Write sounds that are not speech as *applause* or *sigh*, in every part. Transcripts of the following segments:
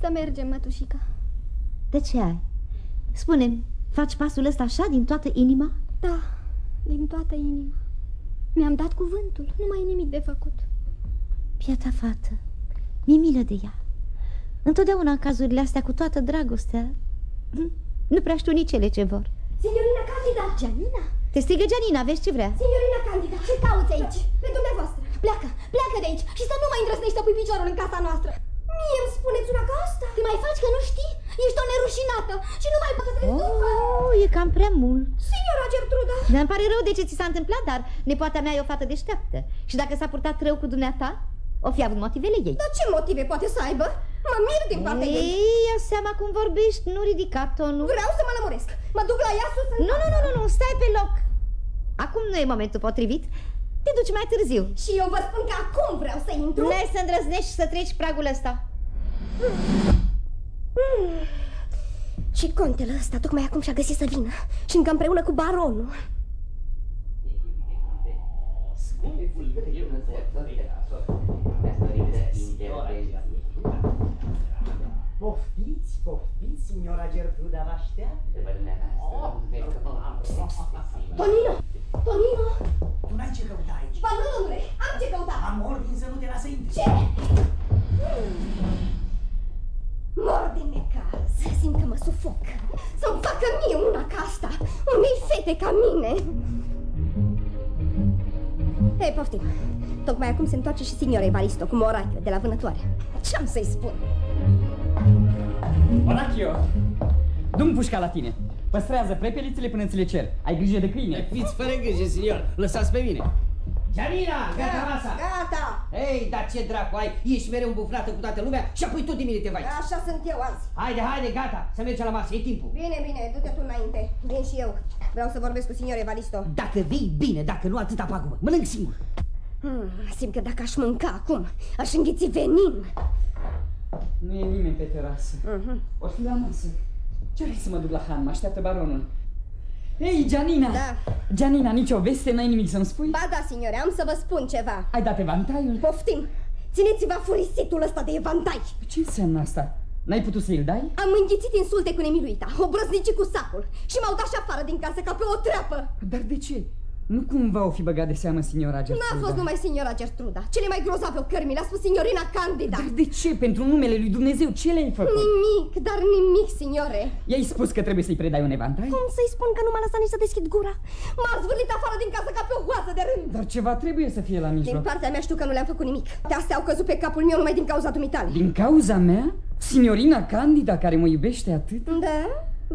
Să mergem, mătușica. De ce ai? spune faci pasul ăsta așa din toată inima? Da, din toată inima. Mi-am dat cuvântul, nu mai e nimic de făcut. Piata fată, mi-e milă de ea. Întotdeauna în cazurile astea, cu toată dragostea, *clears throat* nu prea știu nici ele ce vor. Signorina Candida! Gianina! Te strigă Gianina, vezi ce vrea? Signorina Candida, ce cauți aici? Pe dumneavoastră! Pleacă, pleacă de aici și să nu mai îndrăznești să pui piciorul în casa noastră! Mie îmi spuneți una ca asta? Te mai faci că nu știi? Ești o nerușinată și nu mai poți să te Oh, e cam prea mult. Signora Gertruda! Dar îmi pare rău de ce ți s-a întâmplat, dar nepoata mea e o fată deșteaptă. Și dacă s-a purtat rău cu dumneata, o fi avut motivele ei. Dar ce motive poate să aibă? Mă mir din partea ei. Ei, ia seama cum vorbești, nu ridica tonul. Vreau să mă lămuresc. Mă duc la ea sus. Nu, nu, nu, nu, nu, stai pe loc. Acum nu e momentul potrivit. Te duci mai târziu. Și eu vă spun că acum vreau să intru. Nu ai să îndrăznești să treci pragul ăsta. Și contele ăsta tocmai acum și-a găsit să vină și încă împreună cu baronul. Poftiți, poftiți, signora Gertruda vă așteaptă. Tonino! Tonino! Tu n-ai ce căuta aici. Ba nu, domnule, am ce căuta. Am ordin să nu te lasă intri. Ce? Că mă sufoc. Să-mi facă mie una ca asta. Unei fete ca mine. Hei, poftim. Tocmai acum se întoarce și signora Evaristo cu Morachio de la vânătoare. Ce-am să-i spun? Morachio, du pușca la tine. Păstrează prepelițele până ți le cer. Ai grijă de câine. Fiți fără grijă, signor. Lăsați pe mine. Gianina, gata masa! Gata! Ei, dar ce dracu ai? Ești mereu îmbufnată cu toată lumea și apoi tot de mine te vai. Așa sunt eu azi. Haide, haide, gata, să mergem la masă, e timpul. Bine, bine, du-te tu înainte. Vin și eu. Vreau să vorbesc cu signor Evaristo. Dacă vei, bine, dacă nu, atâta pagubă. Mănânc singur. Hmm, simt că dacă aș mânca acum, aș înghiți venin. Nu e nimeni pe terasă. Uh-huh. O fi la masă. Ce vrei să mă duc la Han? Mă așteaptă baronul. Ei, Gianina! Da. Gianina, nicio veste, n-ai nimic să-mi spui? Ba da, signore, am să vă spun ceva. Ai dat evantaiul? Poftim! Țineți-vă furisitul ăsta de evantai! Ce înseamnă asta? N-ai putut să-l dai? Am înghițit insulte cu nemiluita, obrăznici cu sacul și m-au dat și afară din casă ca pe o treapă. Dar de ce? Nu cumva o fi băgat de seamă signora Gertruda? N-a fost numai signora Gertruda. Cele mai grozave ocări mi le-a spus signorina Candida. Dar de ce? Pentru numele lui Dumnezeu, ce le-ai făcut? Nimic, dar nimic, signore. I-ai spus că trebuie să-i predai un evantai? Cum să-i spun că nu m-a lăsat nici să deschid gura? M-a zvârlit afară din casă ca pe o hoasă de rând. Dar ceva trebuie să fie la mijloc. Din partea mea știu că nu le-am făcut nimic. De astea au căzut pe capul meu numai din cauza dumitale. Din cauza mea? Signorina Candida, care mă iubește atât? Da?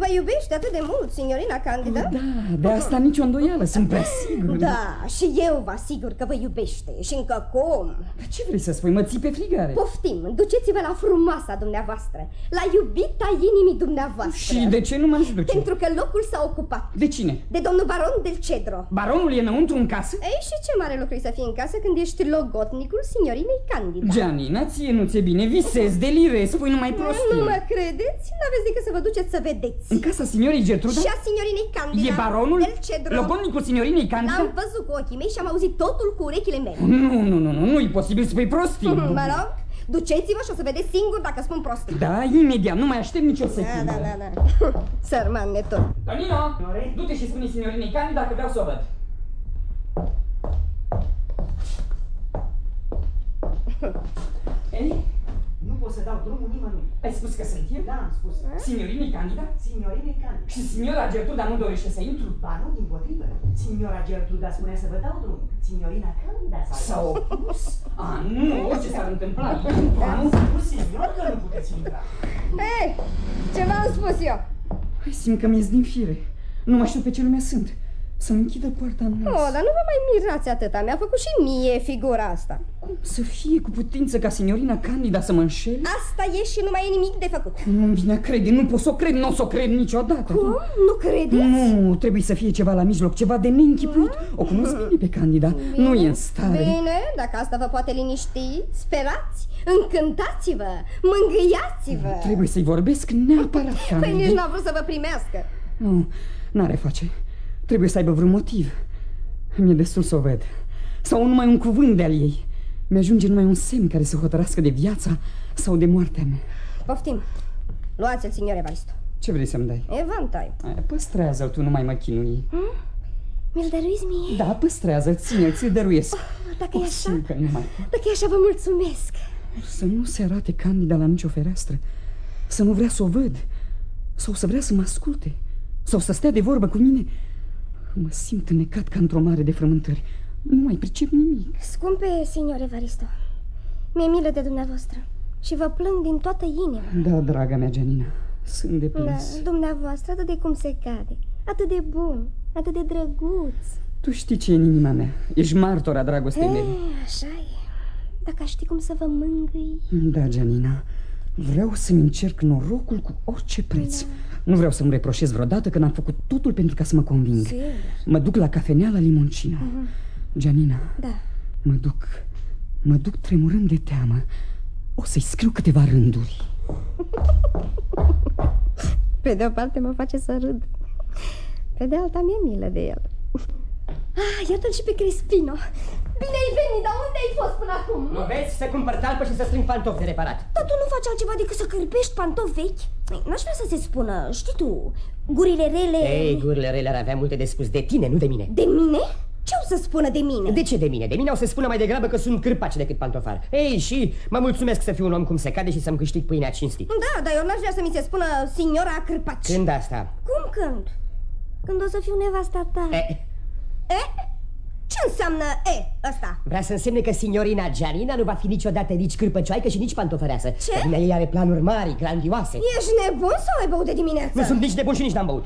Vă iubește atât de mult, signorina Candida? Da, de asta nicio îndoială, sunt prea sigur. Da, și eu vă asigur că vă iubește și încă cum. Dar ce vrei să spui, mă ții pe frigare? Poftim, duceți-vă la frumoasa dumneavoastră, la iubita inimii dumneavoastră. Și de ce nu m-aș duce? Pentru că locul s-a ocupat. De cine? De domnul baron del Cedro. Baronul e înăuntru în casă? Ei, și ce mare lucru să fii în casă când ești logotnicul signorinei Candida? Gianina, ție nu ți-e bine, visezi, delirezi, spui numai prostii. Nu mă credeți? N-aveți decât să vă duceți să vedeți. În casa signorii Gertruda? Și a signorinei Candida. E baronul? Del Cedro. Logodnicul signorinei Candida? L-am văzut cu ochii mei și am auzit totul cu urechile mele. Nu, nu, nu, nu, nu-i posibil să spui prostii. *laughs* Mă rog, duceți-vă și o să vedeți singur dacă spun prostii. Da, imediat, nu mai aștept nicio Da, secundă. da, da, da. *laughs* Sărman netot. Tonino, du-te și spune signorinei Candida că vreau să o văd. Ei, Nu pot să dau drumul nimănui. ai spus că sunt eu? Da, am spus. Signorinei Candida? Signorine Candida. Și signora Gertruda nu dorește să intru? Ba nu, din potrivă. Signora Gertruda spunea să vă dau drumul. Signorina Candida s-a S-a opus? A, nu, orice s-ar întâmpla. Am Nu. spus, signor, că nu puteți intra. Hei, ce v-am spus eu? Hai, simt că mi-e din fire. Nu mai știu pe ce lume sunt. Să-mi închidă poarta în nas. Oh, dar nu vă mai mirați atâta. Mi-a făcut și mie figura asta. Cum să fie cu putință ca signorina Candida să mă înșele? Asta e și nu mai e nimic de făcut. Nu-mi vine a crede, nu pot să o cred, nu o să o cred niciodată. Cum? Nu credeți? Nu, trebuie să fie ceva la mijloc, ceva de neînchipuit. O cunosc bine pe Candida, nu e în stare. Bine, dacă asta vă poate liniști, sperați, încântați-vă, mângâiați-vă. Trebuie să-i vorbesc neapărat, Păi Candida. nici n-a vrut să vă primească. Nu, n-are face. Trebuie să aibă vreun motiv. Mi-e destul să o ved. Sau numai un cuvânt de-al ei. Mi-ajunge numai un semn care să hotărască de viața sau de moartea mea. Poftim. Luați-l, signor Evaristo. Ce vrei să-mi dai? Evantai. Aia, Păstrează-l, tu nu mai mă chinui. Mi-l dăruiți mie? Da, păstrează-l, ține-l, ți-l dăruiesc. Dacă e O, așa, simt că nu mai pot. dacă e așa, vă mulțumesc. Să nu se arate Candida la nicio fereastră. Să nu vrea să o văd. Sau să vrea să mă asculte. Sau să stea de vorbă cu mine. Mă simt înnecat ca într-o mare de frământări. Nu mai pricep nimic. Scumpe, signor Evaristo, mi-e milă de dumneavoastră și vă plâng din toată inima. Da, draga mea, Janina, sunt de Da, plâns. dumneavoastră atât de cum se cade, atât de bun, atât de drăguț. Tu știi ce e în inima mea. Ești martora dragostei mele. Ei, așa e. Dacă aș ști cum să vă mângâi. Da, Janina, vreau să-mi încerc norocul cu orice preț. Nu vreau să-mi reproșez vreodată că n-am făcut totul pentru ca să mă conving. Sigur. Mă duc la cafenea la Limoncino. Janina, Da. mă duc, mă duc tremurând de teamă. O să-i scriu câteva rânduri. Pe de o parte mă face să râd. Pe de alta mi-e milă de el. Ah, iată-l și pe Crespino. Bine ai venit, dar unde ai fost până acum? Nu vezi să cumpăr talpă și să strâng pantofi de reparat. Dar tu nu faci altceva decât să cârpești pantofi vechi? Ei, N-aș vrea să se spună, știi tu, gurile rele... Ei, gurile rele ar avea multe de spus de tine, nu de mine. De mine? Ce o să spună de mine? De ce de mine? De mine o să spună mai degrabă că sunt cârpaci decât pantofar. Ei, și mă mulțumesc să fiu un om cum se cade și să-mi câștig pâinea cinstit. Da, dar eu n-aș vrea să mi se spună signora cârpaci. Când asta? Cum când? Când o să fiu nevasta ta. E, E? Ce înseamnă E ăsta? vrea să însemne că signorina Gianina nu va fi niciodată nici cârpăcioaică și nici pantofăreasă. Ce? Că dumnea ei are planuri mari, grandioase. Ești nebun sau ai băut de dimineață? Nu sunt nici de bun și nici n-am băut.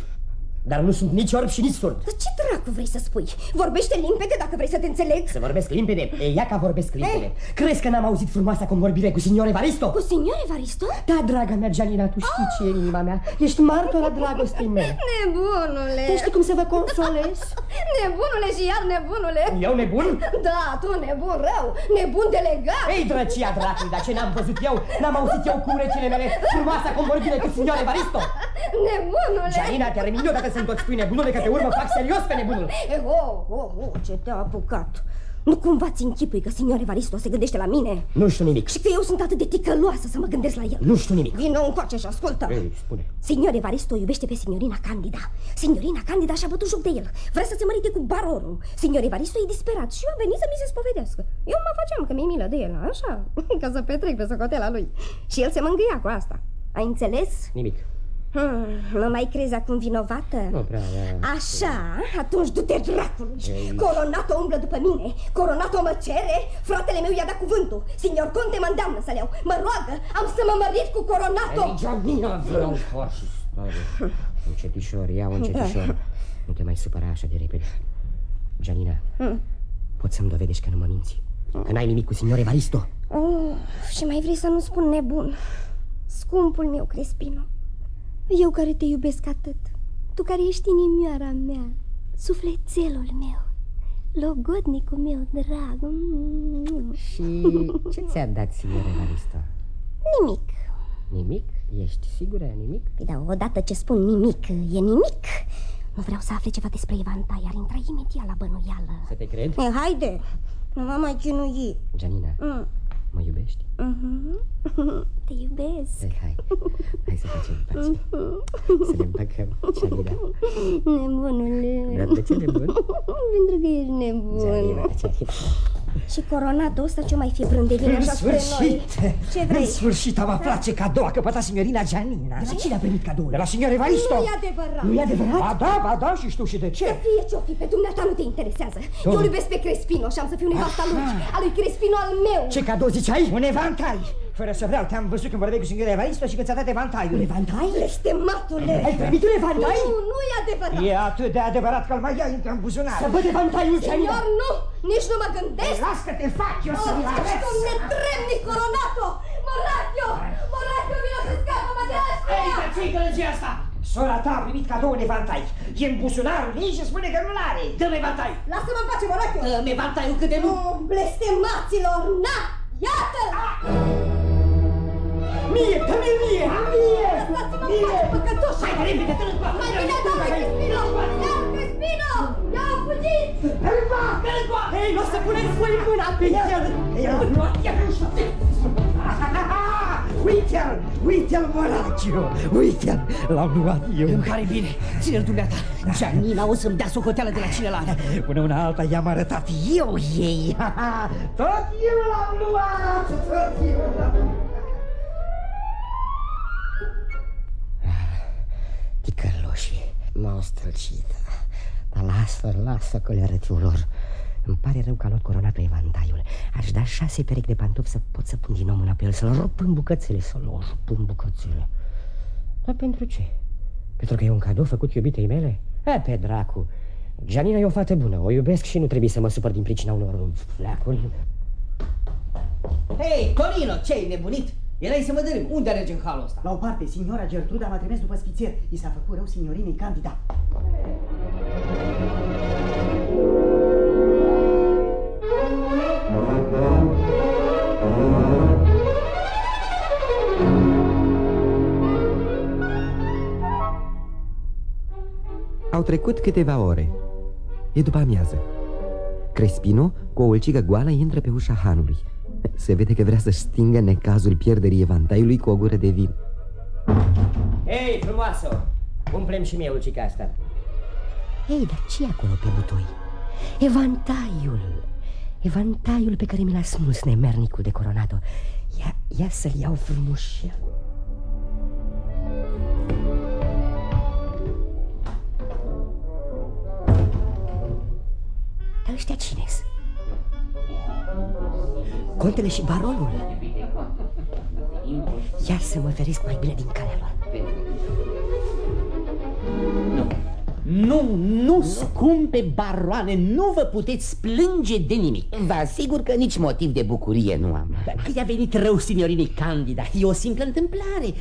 Dar nu sunt nici orb și nici surd. Dar ce dracu vrei să spui? Vorbește limpede dacă vrei să te înțeleg. Să vorbesc limpede. E, ia ca vorbesc limpede. Crezi că n-am auzit frumoasa convorbire cu signor Evaristo? Cu signor Evaristo? Da, draga mea, Gianina, tu știi ce e în inima mea. Ești martora dragostei mele. *laughs* Nebunule! Tu știi cum să vă consolez? *laughs* Nebunule și iar nebunule! Eu nebun? Da, tu nebun rău, nebun delegat! Ei, drăcia dracului, dar ce n-am văzut eu? N-am auzit eu cu urechile mele frumoasa convorbire cu signor Evaristo? *laughs* Nebunule! Gianina, termin eu dacă sunt toți spui nebunule, că pe urmă fac serios pe nebunul. Eh, oh, oh, oh, ce te-a apucat! Nu cumva ți închipui că signor Evaristo se gândește la mine? Nu știu nimic. Și că eu sunt atât de ticăloasă să mă gândesc la el? Nu știu nimic. Vino încoace și ascultă! Ei, spune. Signor Evaristo o iubește pe signorina Candida. Signorina Candida și-a bătut joc de el. Vrea să se mărite cu baronul. Signor Evaristo e disperat și a venit să mi se spovedească. Eu mă faceam că mi-e milă de el, așa, *laughs* ca să petrec pe socotela lui. Și el se mângâia cu asta. Ai înțeles? Nimic. Hmm, mă mai crezi acum vinovată? Nu prea, da. Așa, atunci du-te dracului Ei. Coronato umblă după mine Coronato mă cere, fratele meu i-a dat cuvântul Signor Conte mă îndeamnă să le iau Mă roagă, am să mă mărit cu Coronato Ei, Gianina, vreau for și stare. Încetișor, ia încetișor. Nu te mai supăra așa de repede. Gianina, Hmm. poți să-mi dovedești că nu mă minți? Că n-ai nimic cu signor Evaristo? oh, Și mai vrei să nu spun nebun Scumpul meu, Crespino Eu care te iubesc atât Tu care ești inimioara mea Sufletelul meu Logodnicul meu drag Mm. Și ce ți-a dat signor Evaristo? Nimic Nimic? Ești sigură? Nimic? Păi da, odată ce spun nimic, e nimic Nu vreau să afle ceva despre Ivanta, iar intra imediat la bănuială Să te cred? e, Haide, nu mă mai chinui Gianina, mm. Mă iubești? Mhm. *laughs* Te iubesc Hai, hai, hai să facem pace. Să ne împăcăm, Gianina. Nebunule Dar de ce nebun? *laughs* Pentru că ești nebun Gianina, Gianina. Și coronatul ăsta ce mai fi brând de vine În așa spre noi sfârșit! Ce În vrei? sfârșit am aflat ce cadou a căpătat signorina Gianina. De la cine a primit cadoul? De la signor Evaristo. Nu e adevărat Nu e adevărat? Ba da, ba da, și știu și de Să ce. fie ce-o fi, pe dumneata nu te interesează Eu îl iubesc pe Crespino și am să fiu nevasta lui A lui Crespino al meu Ce cadou ziceai? Un evantai. Fără să vreau, te-am văzut când vorbeai cu signor Evaristo și că ți-a dat evantaiul. Evantai? Blestematule Ai primit un evantai? Nu, nu e adevărat E atât de adevărat că îl mai ia intră în buzunar. Să văd evantaiul, Gianina! Senior, nu! Nici nu mă gândesc! Las că te fac eu să-mi Oh, arăt. ești un netremnic coronato! Moracchio! Moracchio, vino să scapă-mă de Ei, asta! dar ce-i gălăgia asta? Sora ta a primit cadou un evantai. E în buzunarul ei și spune că nu-l are. Dă-mi evantai. Lasă-mă în pace, Moracchio! Dă-mi evantaiul cât de nu! Nu, blestemaților, na! Iată-l! Mie, dă-mi mie, mie, Lăsați-mă în mie. pace, păcătoși! Hai, repede, dă-l încoace. Mai bine dă-l pe Crespino! Ia-l, Crespino! Ia-l, fugiți! Dă-l încoace, dă-l încoace. Ei, nu o să puneți voi mâna pe el! El, el, nu, el nu știu. Uite-l! Uite-l, Moraciu! Uite-l! L-am luat eu! Îmi pare bine, ține-l dumneata Gianina o să-mi dea socoteală de la cine l Până una alta i-am arătat eu ei *laughs* Tot eu l-am luat! Tot eu l-am luat! M-au străcit Dar lasă, lasă că le arăt eu lor îmi pare rău că a luat corona pe evantaiul Aș da șase perechi de pantofi să pot să pun din nou mâna pe el Să-l rup în bucățele, să-l rup în bucățele Dar pentru ce? Pentru că e un cadou făcut iubitei mele? E, pe dracu Gianina e o fată bună, o iubesc și nu trebuie să mă supăr din pricina unor fleacuri Hei, Tonino, ce-ai nebunit? Erai să mă dărâm. Unde alegi în halul ăsta? La o parte, signora Gertruda m-a trimis după spițier. I s-a făcut rău signorinei Candida. Au trecut câteva ore. E după amiază. Crespino, cu o ulcigă goală, intră pe ușa hanului. Se vede că vrea să stingă necazul pierderii evantaiului cu o gură de vin. Hei, frumoasă! Umplem și mie ulcica asta. Ei, dar ce acolo pe butoi? Evantaiul! Evantaiul pe care mi l-a smuls nemernicul de coronado. Ia, ia să-l iau frumos Dar ăștia cine -s? Contele și baronul. Ia să mă feresc mai bine din calea lor Nu, nu, nu, scumpe baroane, nu vă puteți plânge de nimic. Vă asigur că nici motiv de bucurie nu am. Dar că i-a venit rău signorinei Candida, e o simplă întâmplare.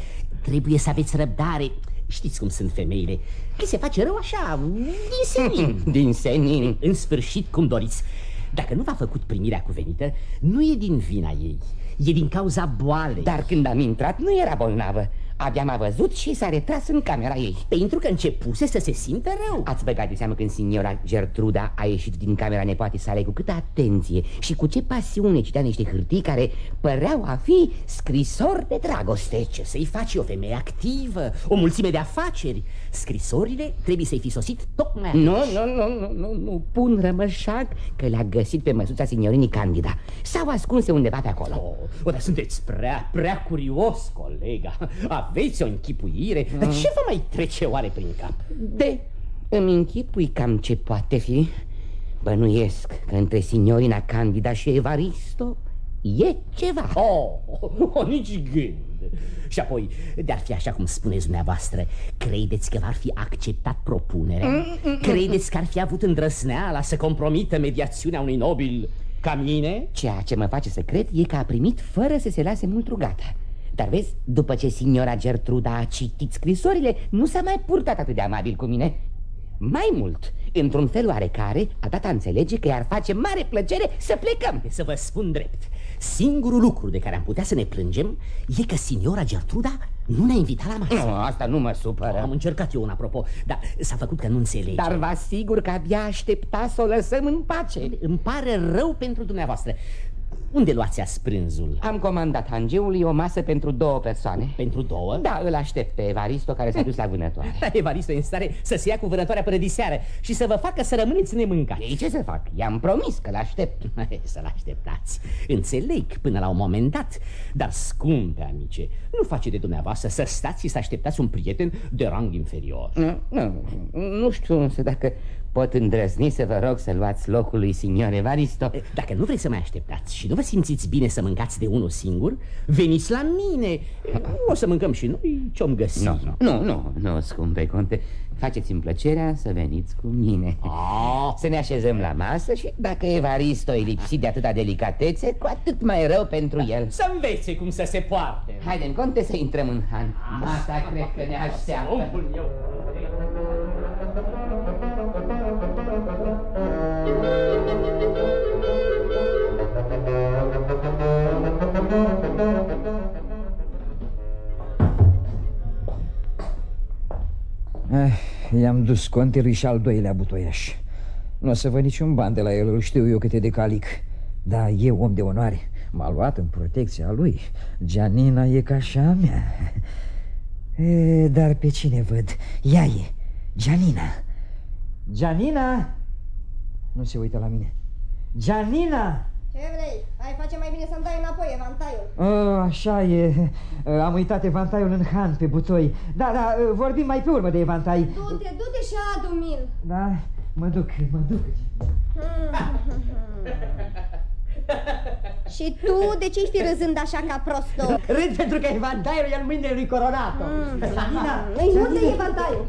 Trebuie să aveți răbdare. Știți cum sunt femeile. Că se face rău așa, din senin. *laughs* Din senin. În sfârșit, cum doriți Dacă nu v-a făcut primirea cuvenită Nu e din vina ei E din cauza boalei. Dar când am intrat nu era bolnavă Abia m-a văzut și s-a retras în camera ei Pentru că începuse să se simtă rău. Ați băgat de seamă când signora Gertruda a ieșit din camera nepoatei sale Cu câtă atenție și cu ce pasiune citea niște hârtii Care păreau a fi scrisori de dragoste. Ce să-i faci o femeie activă, o mulțime de afaceri? Scrisorile trebuie să-i fi sosit tocmai Nu, nu, nu, nu, nu, nu, pun rămășac că le-a găsit pe măsuța signorinii Candida. S-au ascunse undeva pe acolo. Oh, Dar sunteți prea, prea curios, colega aveți o închipuire mm. Ce vă mai trece oare prin cap? De, îmi închipui cam ce poate fi Bănuiesc că între signorina Candida și Evaristo e ceva Oh, oh, *laughs* oh nici gând Și apoi, de-ar fi așa cum spuneți dumneavoastră Credeți că v-ar fi acceptat propunerea? Mm, mm, mm, Credeți că ar fi avut îndrăsneala să compromită mediațiunea unui nobil ca mine? Ceea ce mă face să cred e că a primit fără să se lase mult rugată dar vezi, după ce signora Gertruda a citit scrisorile, nu s-a mai purtat atât de amabil cu mine. Mai mult, într-un fel oarecare, a dat a înțelege că i-ar face mare plăcere să plecăm. Să vă spun drept, singurul lucru de care am putea să ne plângem E că signora Gertruda nu ne-a invitat la masă. Nu, asta nu mă supără. Am încercat eu un apropo, dar s-a făcut că nu înțelege. Dar vă asigur că abia aștepta să o lăsăm în pace. Îmi pare rău pentru dumneavoastră unde luați asprânzul? Am comandat hangeului o masă pentru două persoane. Pentru două? Da, îl aștept pe Evaristo care s-a dus la vânătoare. *laughs* Evaristo e în stare să se ia cu vânătoarea până diseară Și să vă facă să rămâneți nemâncați. Ei, ce să fac? I-am promis că l-aștept *laughs* Să-l așteptați. Înțeleg până la un moment dat. Dar scumpe amice Nu face de dumneavoastră să stați și să așteptați un prieten de rang inferior. Nu, nu, nu știu însă dacă Pot îndrăzni să vă rog să luați locul lui signor Evaristo. Dacă nu vreți să mai așteptați și nu vă simțiți bine să mâncați de unul singur Veniți la mine. O să mâncăm și noi ce-om găsi Nu, nu, nu, nu, nu scumpe conte. Faceți-mi plăcerea să veniți cu mine. Oh. Să ne așezăm la masă și dacă Evaristo e lipsit de atâta delicatețe Cu atât mai rău pentru el. Să învețe cum să se poarte. Haide, conte, să intrăm în han. Masa cred că ne așteaptă Eh, i-am dus contelui și al doilea butoiaș Nu o să văd niciun ban de la el, îl știu eu cât e de calic Dar e om de onoare M-a luat în protecția lui. Gianina e ca și a mea. E, dar pe cine văd? Ea e, Gianina. Gianina! Nu se uită la mine. Gianina! Ce vrei? Hai face mai bine să-mi dai înapoi evantaiul. Oh, așa e. Am uitat evantaiul în han pe butoi. Da, da, vorbim mai pe urmă de evantai. Du-te, du-te și adu-mi-l. Da, mă duc, mă duc. *laughs* Și tu de ce-i fi râzând așa ca prostul? Râd pentru că evantaiul e în mâinile lui Coronato. Mm. Ei, unde e evantaiul?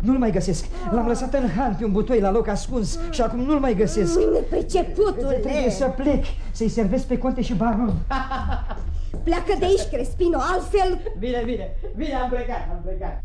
Nu-l mai găsesc. L-am lăsat în han pe un butoi la loc ascuns și acum nu-l mai găsesc. Nepriceputule! Trebuie să plec, să-i servesc pe conte și baron. Pleacă de aici, Crespino, altfel... Bine, bine, bine, am plecat, am plecat.